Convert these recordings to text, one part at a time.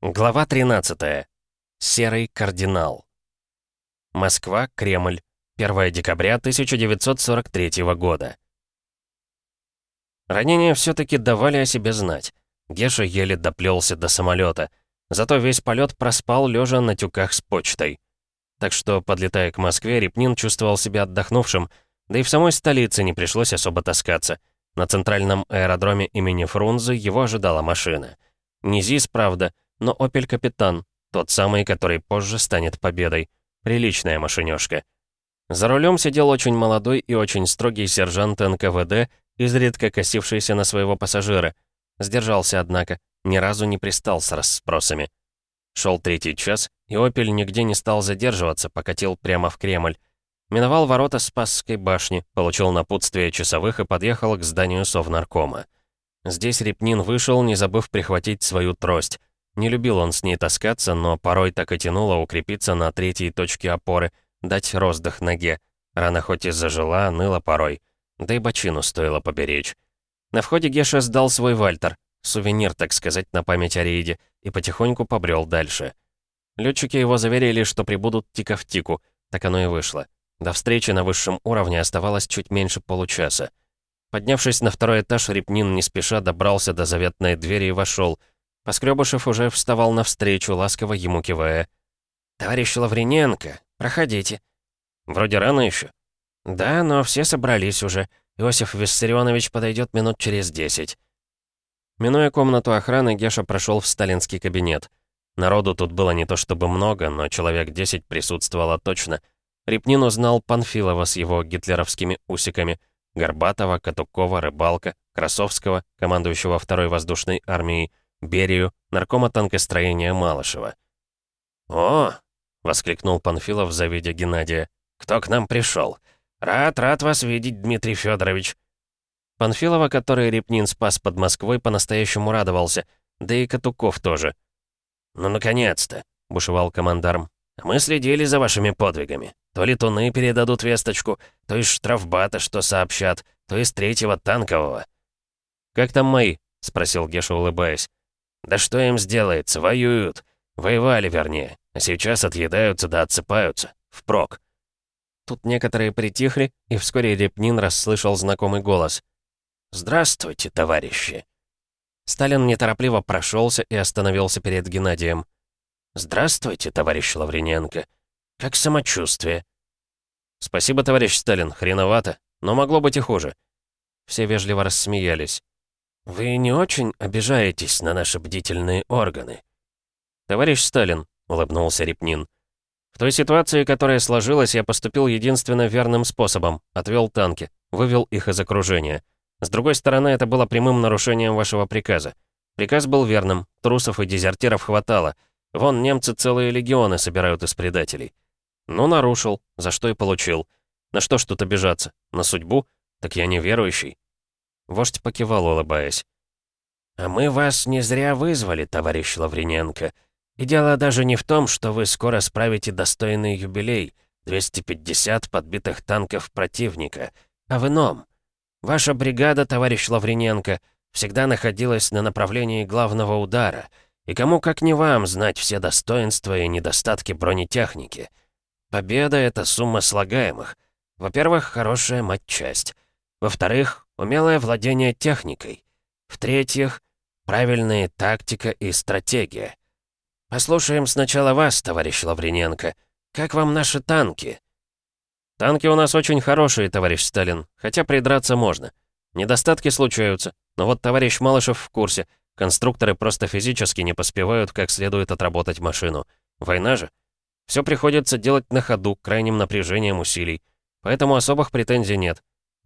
Глава 13. Серый кардинал. Москва, Кремль. 1 декабря 1943 года. Ранения все-таки давали о себе знать. Геша еле доплелся до самолета. Зато весь полет проспал, лежа на тюках с почтой. Так что, подлетая к Москве, Репнин чувствовал себя отдохнувшим, да и в самой столице не пришлось особо таскаться. На центральном аэродроме имени Фрунзе его ожидала машина. Не ЗИС, правда, но «Опель Капитан», тот самый, который позже станет победой. Приличная машинёшка. За рулем сидел очень молодой и очень строгий сержант НКВД, изредка косившийся на своего пассажира. Сдержался, однако, ни разу не пристал с расспросами. Шел третий час, и «Опель» нигде не стал задерживаться, покатил прямо в Кремль. Миновал ворота Спасской башни, получил напутствие часовых и подъехал к зданию Совнаркома. Здесь Репнин вышел, не забыв прихватить свою трость. Не любил он с ней таскаться, но порой так и тянуло укрепиться на третьей точке опоры, дать роздых ноге. Рана хоть и зажила, ныла порой. Да и бочину стоило поберечь. На входе Геша сдал свой вальтер, сувенир, так сказать, на память о рейде, и потихоньку побрел дальше. Летчики его заверили, что прибудут тика в тику, так оно и вышло. До встречи на высшем уровне оставалось чуть меньше получаса. Поднявшись на второй этаж, Репнин не спеша добрался до заветной двери и вошел — Поскребышев уже вставал навстречу, ласково ему кивая. «Товарищ Лаврененко, проходите». «Вроде рано еще». «Да, но все собрались уже. Иосиф Виссарионович подойдет минут через десять». Минуя комнату охраны, Геша прошел в сталинский кабинет. Народу тут было не то чтобы много, но человек десять присутствовало точно. Репнин узнал Панфилова с его гитлеровскими усиками, Горбатова, Катукова, Рыбалка, Красовского, командующего второй воздушной армией, Берию, наркома танкостроения Малышева. «О!» — воскликнул Панфилов, завидя Геннадия. «Кто к нам пришел? Рад, рад вас видеть, Дмитрий Федорович. Панфилова, который Репнин спас под Москвой, по-настоящему радовался, да и Катуков тоже. «Ну, наконец-то!» — бушевал командарм. «Мы следили за вашими подвигами. То летуны передадут весточку, то из штрафбата что сообщат, то из третьего танкового». «Как там мои?» — спросил Геша, улыбаясь. Да что им сделается, воюют. Воевали, вернее. А сейчас отъедаются да отсыпаются. Впрок. Тут некоторые притихли, и вскоре Репнин расслышал знакомый голос. «Здравствуйте, товарищи!» Сталин неторопливо прошелся и остановился перед Геннадием. «Здравствуйте, товарищ Лаврененко. Как самочувствие?» «Спасибо, товарищ Сталин, хреновато, но могло быть и хуже». Все вежливо рассмеялись. «Вы не очень обижаетесь на наши бдительные органы?» «Товарищ Сталин», — улыбнулся Репнин, «в той ситуации, которая сложилась, я поступил единственно верным способом. Отвел танки, вывел их из окружения. С другой стороны, это было прямым нарушением вашего приказа. Приказ был верным, трусов и дезертиров хватало. Вон немцы целые легионы собирают из предателей. Ну, нарушил, за что и получил. На что ж тут обижаться? На судьбу? Так я не верующий. Вождь покивал, улыбаясь. «А мы вас не зря вызвали, товарищ Лаврененко. И дело даже не в том, что вы скоро справите достойный юбилей — 250 подбитых танков противника, а в ином. Ваша бригада, товарищ Лаврененко, всегда находилась на направлении главного удара, и кому как не вам знать все достоинства и недостатки бронетехники. Победа — это сумма слагаемых. Во-первых, хорошая матчасть. Во-вторых, умелое владение техникой. В-третьих, правильная тактика и стратегия. Послушаем сначала вас, товарищ Лаврененко. Как вам наши танки? Танки у нас очень хорошие, товарищ Сталин, хотя придраться можно. Недостатки случаются, но вот товарищ Малышев в курсе. Конструкторы просто физически не поспевают как следует отработать машину. Война же. Все приходится делать на ходу, крайним напряжением усилий. Поэтому особых претензий нет.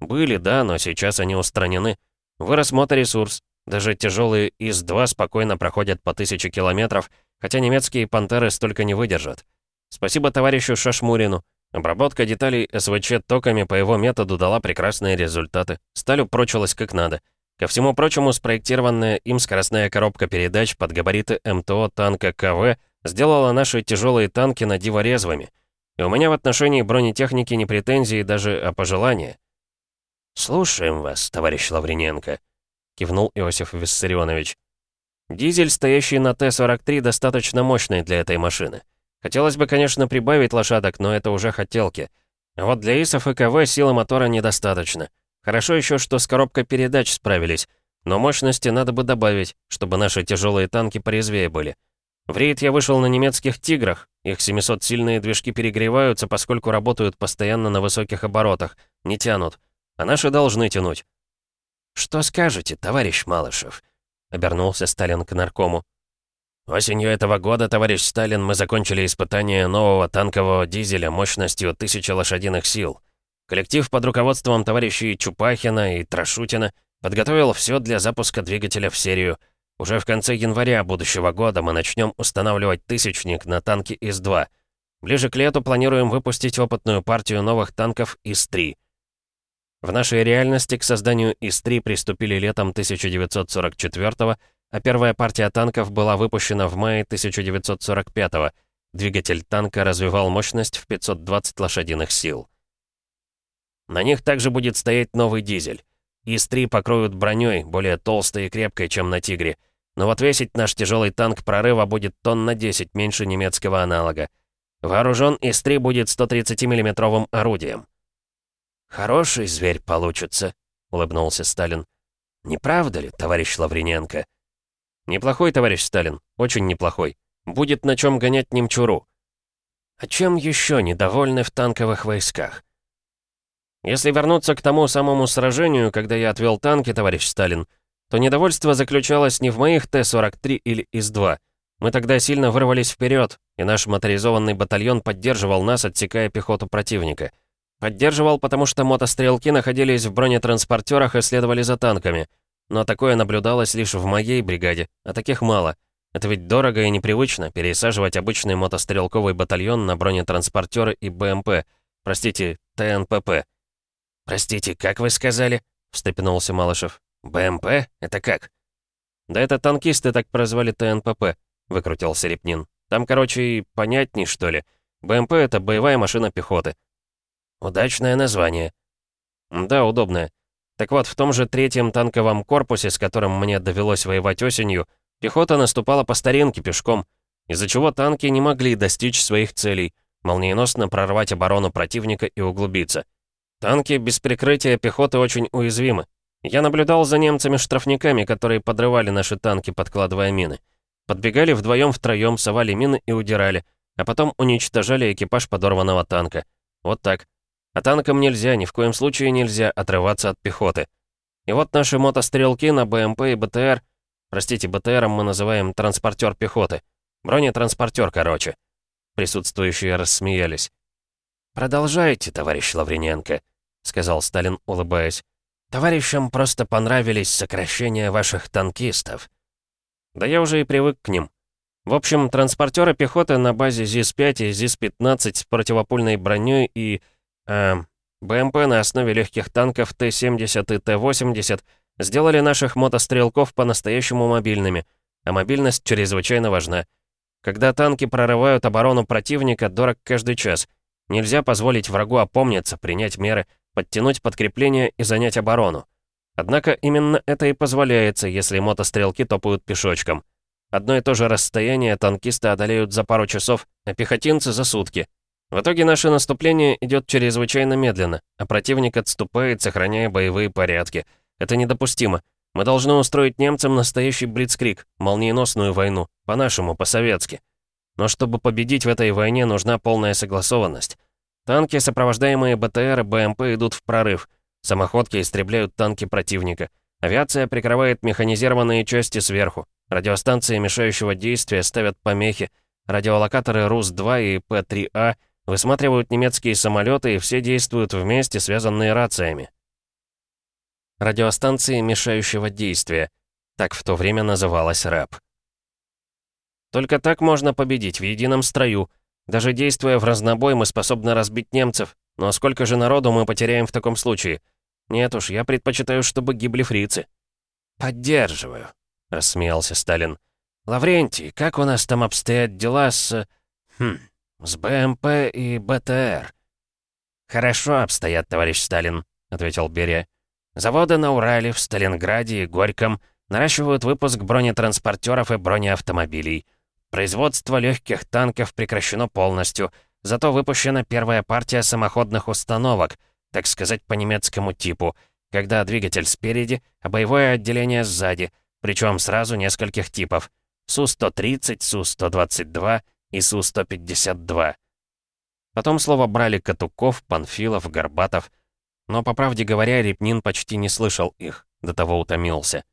Были, да, но сейчас они устранены. Вырос моторесурс. Даже тяжелые ИС-2 спокойно проходят по 1000 километров, хотя немецкие «Пантеры» столько не выдержат. Спасибо товарищу Шашмурину. Обработка деталей СВЧ токами по его методу дала прекрасные результаты. Сталь упрочилась как надо. Ко всему прочему, спроектированная им скоростная коробка передач под габариты МТО танка КВ сделала наши тяжелые танки на диво резвыми. И у меня в отношении бронетехники не претензии даже, а пожелания. «Слушаем вас, товарищ Лаврененко», — кивнул Иосиф Виссарионович. Дизель, стоящий на Т-43, достаточно мощный для этой машины. Хотелось бы, конечно, прибавить лошадок, но это уже хотелки. А вот для ИСов и КВ силы мотора недостаточно. Хорошо еще, что с коробкой передач справились, но мощности надо бы добавить, чтобы наши тяжелые танки порезвее были. В рейд я вышел на немецких «Тиграх». Их 700-сильные движки перегреваются, поскольку работают постоянно на высоких оборотах, не тянут. А наши должны тянуть. «Что скажете, товарищ Малышев?» — обернулся Сталин к наркому. «Осенью этого года, товарищ Сталин, мы закончили испытание нового танкового дизеля мощностью 1000 лошадиных сил. Коллектив под руководством товарищей Чупахина и Трашутина подготовил все для запуска двигателя в серию — уже в конце января будущего года мы начнем устанавливать тысячник на танки ИС-2. Ближе к лету планируем выпустить опытную партию новых танков ИС-3. В нашей реальности к созданию ИС-3 приступили летом 1944 а первая партия танков была выпущена в мае 1945 -го. Двигатель танка развивал мощность в 520 лошадиных сил. На них также будет стоять новый дизель. ИС-3 покроют броней, более толстой и крепкой, чем на «Тигре», но вот весить наш тяжелый танк прорыва будет тонн на 10 меньше немецкого аналога. Вооружен ИС-3 будет 130 миллиметровым орудием. «Хороший зверь получится», — улыбнулся Сталин. «Не правда ли, товарищ Лаврененко?» «Неплохой, товарищ Сталин, очень неплохой. Будет на чем гонять немчуру». «А чем еще недовольны в танковых войсках?» «Если вернуться к тому самому сражению, когда я отвел танки, товарищ Сталин, — то недовольство заключалось не в моих Т-43 или ИС-2. Мы тогда сильно вырвались вперед, и наш моторизованный батальон поддерживал нас, отсекая пехоту противника. Поддерживал, потому что мотострелки находились в бронетранспортерах и следовали за танками. Но такое наблюдалось лишь в моей бригаде, а таких мало. Это ведь дорого и непривычно, пересаживать обычный мотострелковый батальон на бронетранспортеры и БМП. Простите, ТНПП. «Простите, как вы сказали?» — встрепенулся Малышев. «БМП? Это как?» «Да это танкисты так прозвали ТНПП», — выкрутился Репнин. «Там, короче, понятней, что ли. БМП — это боевая машина пехоты». «Удачное название». «Да, удобное. Так вот, в том же третьем танковом корпусе, с которым мне довелось воевать осенью, пехота наступала по старинке пешком, из-за чего танки не могли достичь своих целей, молниеносно прорвать оборону противника и углубиться. Танки без прикрытия пехоты очень уязвимы, я наблюдал за немцами-штрафниками, которые подрывали наши танки, подкладывая мины. Подбегали вдвоем-втроем, совали мины и удирали, а потом уничтожали экипаж подорванного танка. Вот так. А танкам нельзя, ни в коем случае нельзя отрываться от пехоты. И вот наши мотострелки на БМП и БТР, простите, БТРом мы называем транспортер пехоты. Бронетранспортер, короче. Присутствующие рассмеялись. «Продолжайте, товарищ Лаврененко», — сказал Сталин, улыбаясь. Товарищам просто понравились сокращения ваших танкистов. Да я уже и привык к ним. В общем, транспортеры пехоты на базе ЗИС-5 и ЗИС-15 с противопульной броней и... Э, БМП на основе легких танков Т-70 и Т-80 сделали наших мотострелков по-настоящему мобильными, а мобильность чрезвычайно важна. Когда танки прорывают оборону противника, дорог каждый час. Нельзя позволить врагу опомниться, принять меры — подтянуть подкрепление и занять оборону. Однако именно это и позволяется, если мотострелки топают пешочком. Одно и то же расстояние танкисты одолеют за пару часов, а пехотинцы за сутки. В итоге наше наступление идет чрезвычайно медленно, а противник отступает, сохраняя боевые порядки. Это недопустимо. Мы должны устроить немцам настоящий блицкрик, молниеносную войну, по-нашему, по-советски. Но чтобы победить в этой войне, нужна полная согласованность. Танки, сопровождаемые БТР и БМП, идут в прорыв. Самоходки истребляют танки противника. Авиация прикрывает механизированные части сверху. Радиостанции мешающего действия ставят помехи. Радиолокаторы РУС-2 и П-3А высматривают немецкие самолеты и все действуют вместе, связанные рациями. Радиостанции мешающего действия. Так в то время называлась РЭП. Только так можно победить в едином строю — даже действуя в разнобой, мы способны разбить немцев. Но сколько же народу мы потеряем в таком случае? Нет уж, я предпочитаю, чтобы гибли фрицы». «Поддерживаю», — рассмеялся Сталин. «Лаврентий, как у нас там обстоят дела с... Хм, с БМП и БТР?» «Хорошо обстоят, товарищ Сталин», — ответил Берия. «Заводы на Урале, в Сталинграде и Горьком Наращивают выпуск бронетранспортеров и бронеавтомобилей. Производство легких танков прекращено полностью, зато выпущена первая партия самоходных установок, так сказать, по немецкому типу, когда двигатель спереди, а боевое отделение сзади, причем сразу нескольких типов. Су-130, Су-122 и Су-152. Потом слово брали Катуков, Панфилов, Горбатов. Но, по правде говоря, Репнин почти не слышал их, до того утомился.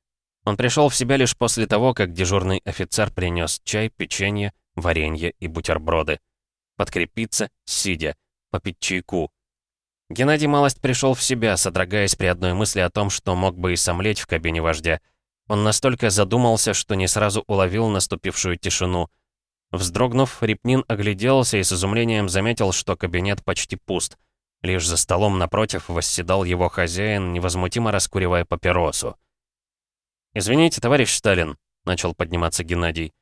Он пришел в себя лишь после того, как дежурный офицер принес чай, печенье, варенье и бутерброды. Подкрепиться, сидя, попить чайку. Геннадий малость пришел в себя, содрогаясь при одной мысли о том, что мог бы и сомлеть в кабине вождя. Он настолько задумался, что не сразу уловил наступившую тишину. Вздрогнув, Репнин огляделся и с изумлением заметил, что кабинет почти пуст. Лишь за столом напротив восседал его хозяин, невозмутимо раскуривая папиросу. «Извините, товарищ Сталин», — начал подниматься Геннадий.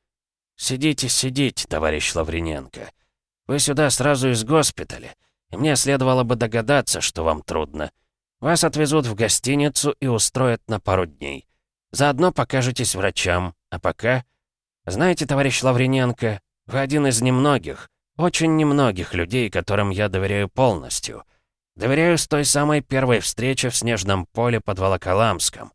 «Сидите, сидите, товарищ Лаврененко. Вы сюда сразу из госпиталя, и мне следовало бы догадаться, что вам трудно. Вас отвезут в гостиницу и устроят на пару дней. Заодно покажетесь врачам, а пока...» «Знаете, товарищ Лаврененко, вы один из немногих, очень немногих людей, которым я доверяю полностью. Доверяю с той самой первой встречи в снежном поле под Волоколамском.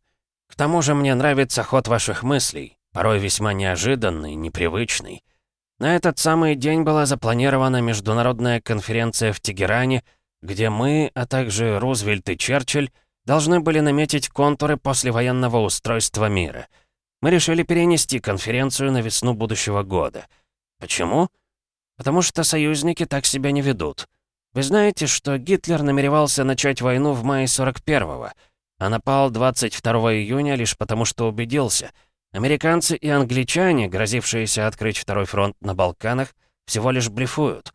К тому же мне нравится ход ваших мыслей, порой весьма неожиданный, непривычный. На этот самый день была запланирована международная конференция в Тегеране, где мы, а также Рузвельт и Черчилль, должны были наметить контуры послевоенного устройства мира. Мы решили перенести конференцию на весну будущего года. Почему? Потому что союзники так себя не ведут. Вы знаете, что Гитлер намеревался начать войну в мае 41-го, а напал 22 июня лишь потому, что убедился. Американцы и англичане, грозившиеся открыть второй фронт на Балканах, всего лишь блефуют.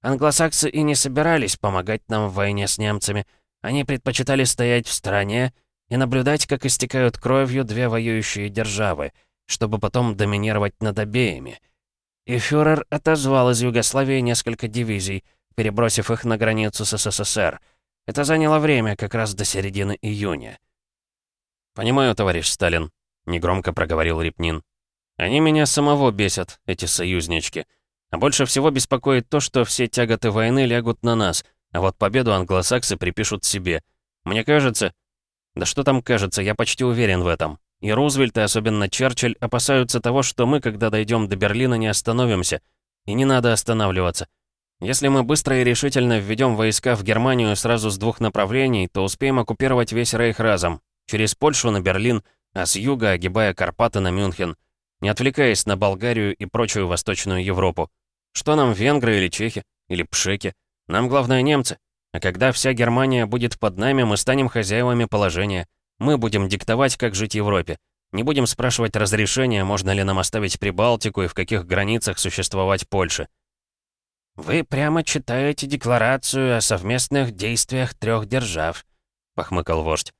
Англосаксы и не собирались помогать нам в войне с немцами. Они предпочитали стоять в стороне и наблюдать, как истекают кровью две воюющие державы, чтобы потом доминировать над обеими. И фюрер отозвал из Югославии несколько дивизий, перебросив их на границу с СССР — это заняло время, как раз до середины июня. «Понимаю, товарищ Сталин», — негромко проговорил Репнин. «Они меня самого бесят, эти союзнички. А больше всего беспокоит то, что все тяготы войны лягут на нас, а вот победу англосаксы припишут себе. Мне кажется... Да что там кажется, я почти уверен в этом. И Рузвельт, и особенно Черчилль, опасаются того, что мы, когда дойдем до Берлина, не остановимся. И не надо останавливаться. Если мы быстро и решительно введем войска в Германию сразу с двух направлений, то успеем оккупировать весь Рейх разом. Через Польшу на Берлин, а с юга огибая Карпаты на Мюнхен. Не отвлекаясь на Болгарию и прочую Восточную Европу. Что нам венгры или чехи? Или пшеки? Нам главное немцы. А когда вся Германия будет под нами, мы станем хозяевами положения. Мы будем диктовать, как жить Европе. Не будем спрашивать разрешения, можно ли нам оставить Прибалтику и в каких границах существовать Польше. «Вы прямо читаете декларацию о совместных действиях трех держав», — похмыкал вождь.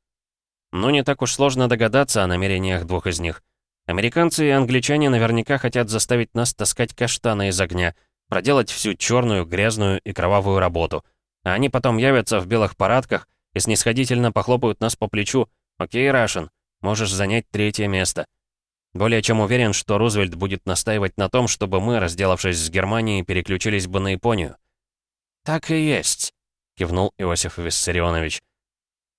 «Ну, не так уж сложно догадаться о намерениях двух из них. Американцы и англичане наверняка хотят заставить нас таскать каштаны из огня, проделать всю черную, грязную и кровавую работу. А они потом явятся в белых парадках и снисходительно похлопают нас по плечу. «Окей, Рашен, можешь занять третье место». Более чем уверен, что Рузвельт будет настаивать на том, чтобы мы, разделавшись с Германией, переключились бы на Японию. «Так и есть», — кивнул Иосиф Виссарионович.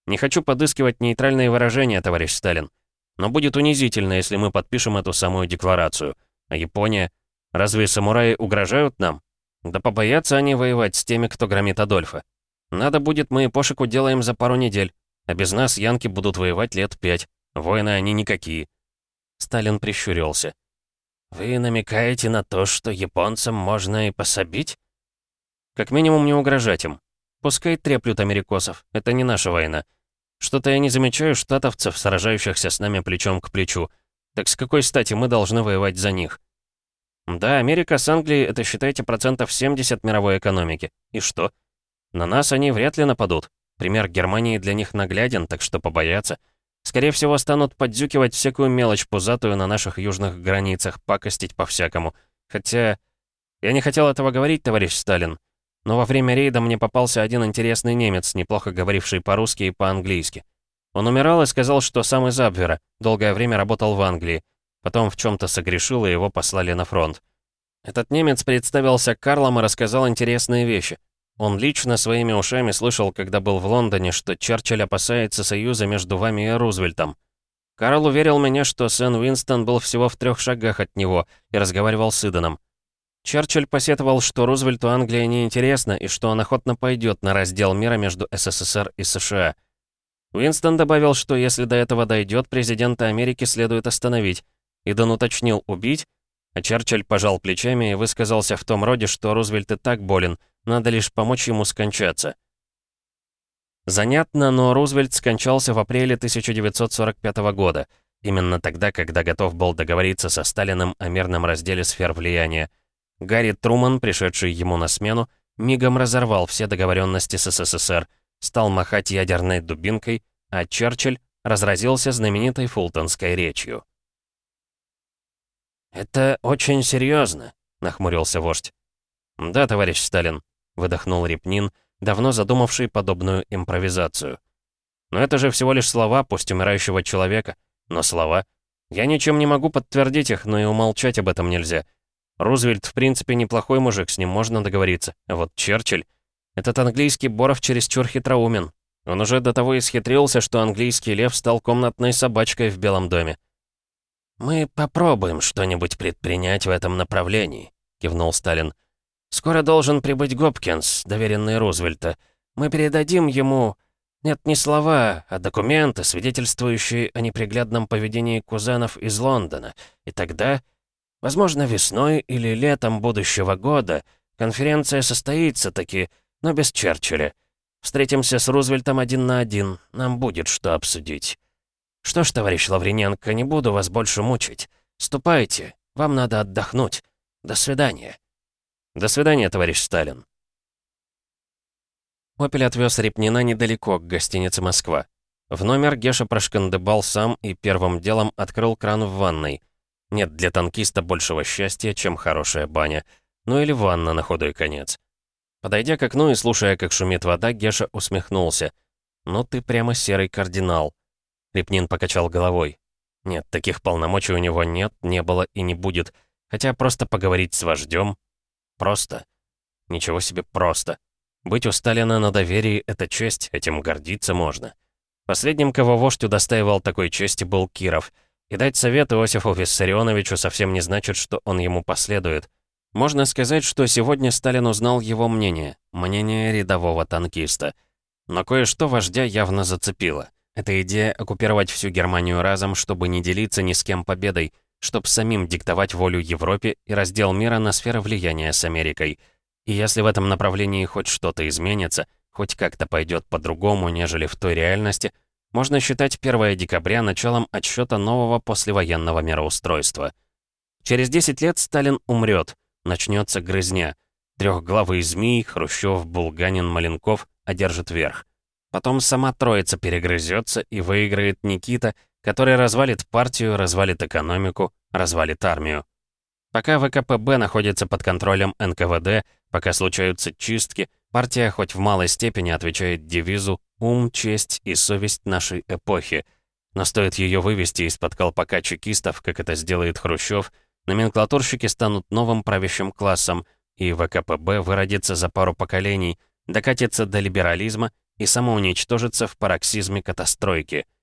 «Не хочу подыскивать нейтральные выражения, товарищ Сталин. Но будет унизительно, если мы подпишем эту самую декларацию. А Япония? Разве самураи угрожают нам? Да побоятся они воевать с теми, кто громит Адольфа. Надо будет, мы Пошику делаем за пару недель. А без нас янки будут воевать лет пять. Воины они никакие. Сталин прищурился. «Вы намекаете на то, что японцам можно и пособить?» «Как минимум не угрожать им. Пускай треплют америкосов, это не наша война. Что-то я не замечаю штатовцев, сражающихся с нами плечом к плечу. Так с какой стати мы должны воевать за них?» «Да, Америка с Англией — это, считайте, процентов 70 мировой экономики. И что? На нас они вряд ли нападут. Пример Германии для них нагляден, так что побояться. Скорее всего, станут поддюкивать всякую мелочь пузатую на наших южных границах, пакостить по-всякому. Хотя... Я не хотел этого говорить, товарищ Сталин. Но во время рейда мне попался один интересный немец, неплохо говоривший по-русски и по-английски. Он умирал и сказал, что сам из Абвера, долгое время работал в Англии. Потом в чем-то согрешил, и его послали на фронт. Этот немец представился Карлом и рассказал интересные вещи. Он лично своими ушами слышал, когда был в Лондоне, что Черчилль опасается союза между вами и Рузвельтом. Карл уверил меня, что Сен Уинстон был всего в трех шагах от него и разговаривал с Иданом. Черчилль посетовал, что Рузвельту Англия не интересна и что он охотно пойдет на раздел мира между СССР и США. Уинстон добавил, что если до этого дойдет, президента Америки следует остановить. Идан уточнил «убить», а Черчилль пожал плечами и высказался в том роде, что Рузвельт и так болен, надо лишь помочь ему скончаться. Занятно, но Рузвельт скончался в апреле 1945 года, именно тогда, когда готов был договориться со Сталиным о мирном разделе сфер влияния. Гарри Труман, пришедший ему на смену, мигом разорвал все договоренности с СССР, стал махать ядерной дубинкой, а Черчилль разразился знаменитой фултонской речью. «Это очень серьезно», — нахмурился вождь. «Да, товарищ Сталин», — выдохнул Репнин, — давно задумавший подобную импровизацию. Но это же всего лишь слова, пусть умирающего человека, но слова. Я ничем не могу подтвердить их, но и умолчать об этом нельзя. Рузвельт, в принципе, неплохой мужик, с ним можно договориться. А вот Черчилль... Этот английский Боров чересчур хитроумен. Он уже до того исхитрился, что английский лев стал комнатной собачкой в Белом доме. «Мы попробуем что-нибудь предпринять в этом направлении», — кивнул Сталин. Скоро должен прибыть Гопкинс, доверенный Рузвельта. Мы передадим ему... Нет, не слова, а документы, свидетельствующие о неприглядном поведении кузенов из Лондона. И тогда, возможно, весной или летом будущего года, конференция состоится таки, но без Черчилля. Встретимся с Рузвельтом один на один, нам будет что обсудить. Что ж, товарищ Лаврененко, не буду вас больше мучить. Ступайте, вам надо отдохнуть. До свидания. До свидания, товарищ Сталин. Опель отвез Репнина недалеко, к гостинице «Москва». В номер Геша прошкандыбал сам и первым делом открыл кран в ванной. Нет для танкиста большего счастья, чем хорошая баня. Ну или ванна на худой конец. Подойдя к окну и слушая, как шумит вода, Геша усмехнулся. «Ну ты прямо серый кардинал». Репнин покачал головой. «Нет, таких полномочий у него нет, не было и не будет. Хотя просто поговорить с вождем Просто. Ничего себе просто. Быть у Сталина на доверии — это честь, этим гордиться можно. Последним, кого вождь удостаивал такой чести, был Киров. И дать совет Иосифу Виссарионовичу совсем не значит, что он ему последует. Можно сказать, что сегодня Сталин узнал его мнение, мнение рядового танкиста. Но кое-что вождя явно зацепило. Это идея оккупировать всю Германию разом, чтобы не делиться ни с кем победой — чтобы самим диктовать волю Европе и раздел мира на сферы влияния с Америкой. И если в этом направлении хоть что-то изменится, хоть как-то пойдет по-другому, нежели в той реальности, можно считать 1 декабря началом отсчета нового послевоенного мироустройства. Через 10 лет Сталин умрет, начнется грызня. Трехглавый змей, Хрущев, Булганин, Маленков одержит верх. Потом сама троица перегрызется и выиграет Никита, который развалит партию, развалит экономику, развалит армию. Пока ВКПБ находится под контролем НКВД, пока случаются чистки, партия хоть в малой степени отвечает девизу «ум, честь и совесть нашей эпохи». Но стоит ее вывести из-под колпака чекистов, как это сделает Хрущев, номенклатурщики станут новым правящим классом, и ВКПБ выродится за пару поколений, докатится до либерализма и самоуничтожится в пароксизме катастройки –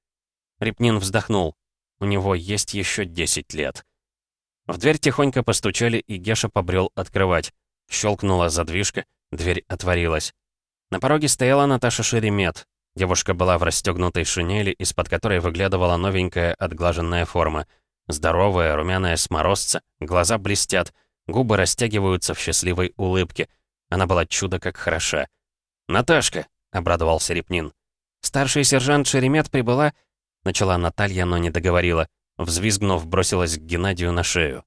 Репнин вздохнул. У него есть еще 10 лет. В дверь тихонько постучали, и Геша побрел открывать. Щелкнула задвижка, дверь отворилась. На пороге стояла Наташа Шеремет. Девушка была в расстегнутой шинели, из-под которой выглядывала новенькая отглаженная форма. Здоровая, румяная сморозца, глаза блестят, губы растягиваются в счастливой улыбке. Она была чудо как хороша. «Наташка!» — обрадовался Репнин. Старший сержант Шеремет прибыла Начала Наталья, но не договорила. Взвизгнув, бросилась к Геннадию на шею.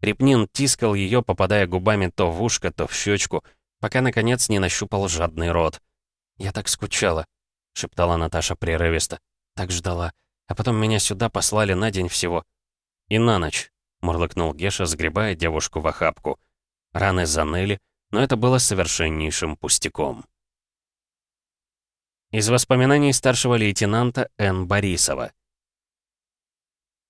Репнин тискал ее, попадая губами то в ушко, то в щечку, пока, наконец, не нащупал жадный рот. «Я так скучала», — шептала Наташа прерывисто. «Так ждала. А потом меня сюда послали на день всего». «И на ночь», — мурлыкнул Геша, сгребая девушку в охапку. Раны заныли, но это было совершеннейшим пустяком. Из воспоминаний старшего лейтенанта Н. Борисова.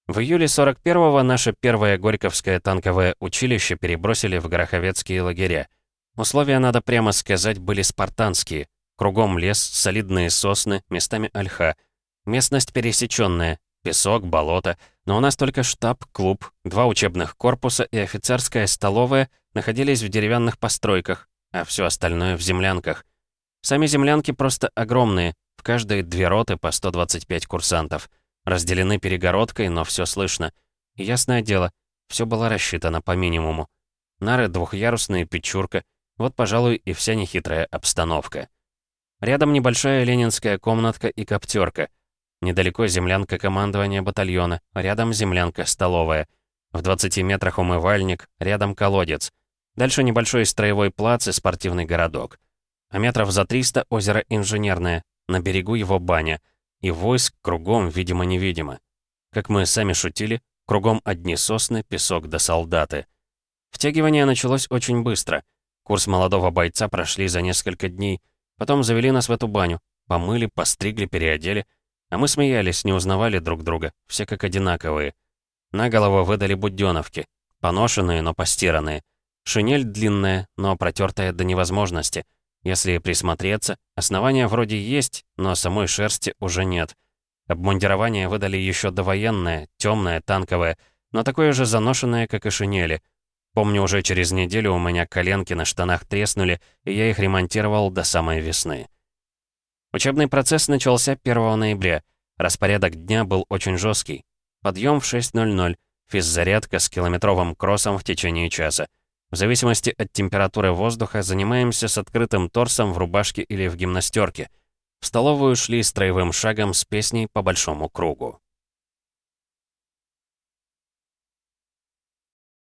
В июле 41-го наше первое Горьковское танковое училище перебросили в Гороховецкие лагеря. Условия, надо прямо сказать, были спартанские. Кругом лес, солидные сосны, местами ольха. Местность пересеченная, песок, болото. Но у нас только штаб, клуб, два учебных корпуса и офицерская столовая находились в деревянных постройках, а все остальное в землянках. Сами землянки просто огромные, в каждой две роты по 125 курсантов. Разделены перегородкой, но все слышно. И ясное дело, все было рассчитано по минимуму. Нары двухъярусные, печурка. Вот, пожалуй, и вся нехитрая обстановка. Рядом небольшая ленинская комнатка и коптерка. Недалеко землянка командования батальона, рядом землянка столовая. В 20 метрах умывальник, рядом колодец. Дальше небольшой строевой плац и спортивный городок а метров за 300 озеро Инженерное, на берегу его баня, и войск кругом видимо-невидимо. Как мы сами шутили, кругом одни сосны, песок да солдаты. Втягивание началось очень быстро. Курс молодого бойца прошли за несколько дней, потом завели нас в эту баню, помыли, постригли, переодели, а мы смеялись, не узнавали друг друга, все как одинаковые. На голову выдали будёновки, поношенные, но постиранные. Шинель длинная, но протертая до невозможности — если присмотреться, основания вроде есть, но самой шерсти уже нет. Обмундирование выдали еще довоенное, темное, танковое, но такое же заношенное, как и шинели. Помню, уже через неделю у меня коленки на штанах треснули, и я их ремонтировал до самой весны. Учебный процесс начался 1 ноября. Распорядок дня был очень жесткий. Подъем в 6.00, физзарядка с километровым кроссом в течение часа. В зависимости от температуры воздуха занимаемся с открытым торсом в рубашке или в гимнастерке. В столовую шли строевым шагом с песней по большому кругу.